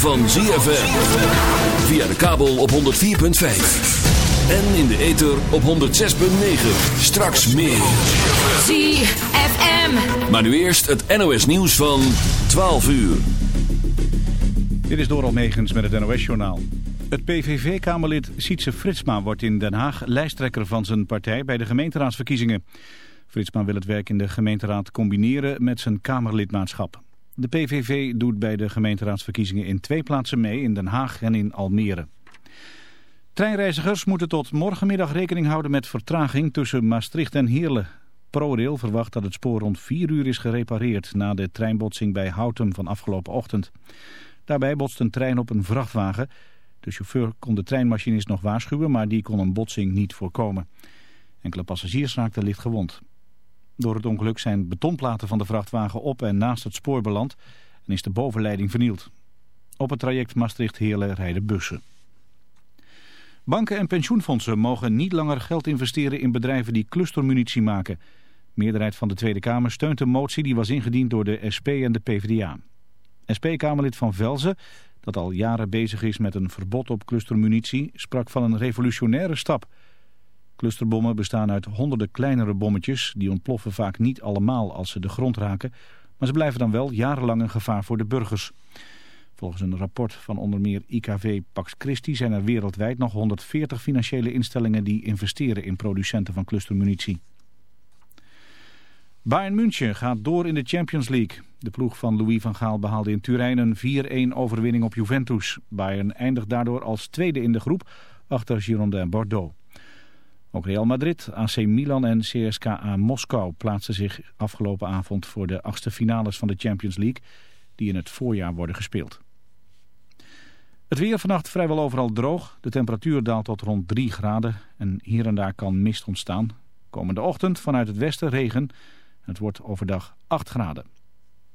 Van ZFM. Via de kabel op 104.5. En in de ether op 106.9. Straks meer. ZFM. Maar nu eerst het NOS nieuws van 12 uur. Dit is Doral Megens met het NOS-journaal. Het PVV-kamerlid Sietse Fritsma wordt in Den Haag lijsttrekker van zijn partij bij de gemeenteraadsverkiezingen. Fritsma wil het werk in de gemeenteraad combineren met zijn kamerlidmaatschap. De PVV doet bij de gemeenteraadsverkiezingen in twee plaatsen mee, in Den Haag en in Almere. Treinreizigers moeten tot morgenmiddag rekening houden met vertraging tussen Maastricht en Heerlen. ProRail verwacht dat het spoor rond 4 uur is gerepareerd na de treinbotsing bij Houtem van afgelopen ochtend. Daarbij botst een trein op een vrachtwagen. De chauffeur kon de treinmachinist nog waarschuwen, maar die kon een botsing niet voorkomen. Enkele passagiers raakten licht gewond. Door het ongeluk zijn betonplaten van de vrachtwagen op en naast het spoor beland en is de bovenleiding vernield. Op het traject Maastricht-Heerlen rijden bussen. Banken en pensioenfondsen mogen niet langer geld investeren in bedrijven die clustermunitie maken. De meerderheid van de Tweede Kamer steunt de motie die was ingediend door de SP en de PvdA. SP-Kamerlid Van Velzen, dat al jaren bezig is met een verbod op clustermunitie, sprak van een revolutionaire stap. Clusterbommen bestaan uit honderden kleinere bommetjes, die ontploffen vaak niet allemaal als ze de grond raken, maar ze blijven dan wel jarenlang een gevaar voor de burgers. Volgens een rapport van onder meer IKV Pax Christi zijn er wereldwijd nog 140 financiële instellingen die investeren in producenten van clustermunitie. Bayern München gaat door in de Champions League. De ploeg van Louis van Gaal behaalde in Turijn een 4-1 overwinning op Juventus. Bayern eindigt daardoor als tweede in de groep achter Girondin Bordeaux. Ook Real Madrid, AC Milan en CSKA Moskou plaatsen zich afgelopen avond voor de achtste finales van de Champions League die in het voorjaar worden gespeeld. Het weer vannacht vrijwel overal droog. De temperatuur daalt tot rond 3 graden en hier en daar kan mist ontstaan. Komende ochtend vanuit het westen regen. Het wordt overdag 8 graden.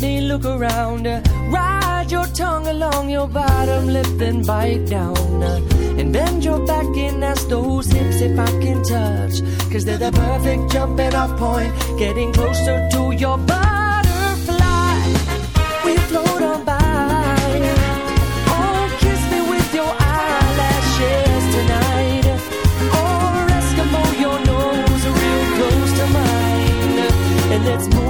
Me look around. Ride your tongue along your bottom lip and bite down. And bend your back and ask those hips if I can touch. Cause they're the perfect jumping off point. Getting closer to your butterfly. We float on by. Oh, kiss me with your eyelashes tonight. Or your nose real close to mine. And let's move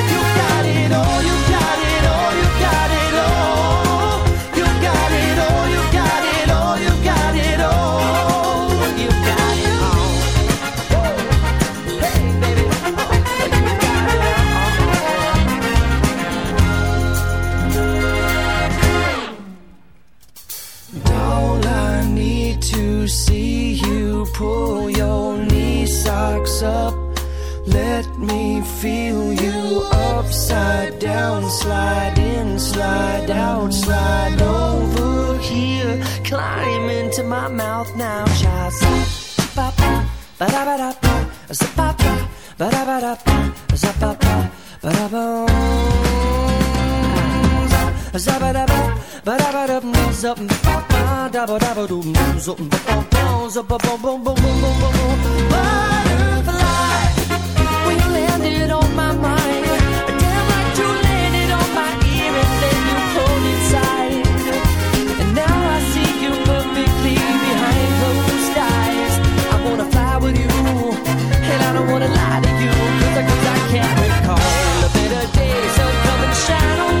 Butterfly, you landed on my mind, damn like you landed on my ear and then you pulled it. And now I see you perfectly behind closed eyes. I wanna fly with you, and I don't wanna lie to you can't recall. A better day, so come and shine on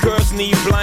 Girls need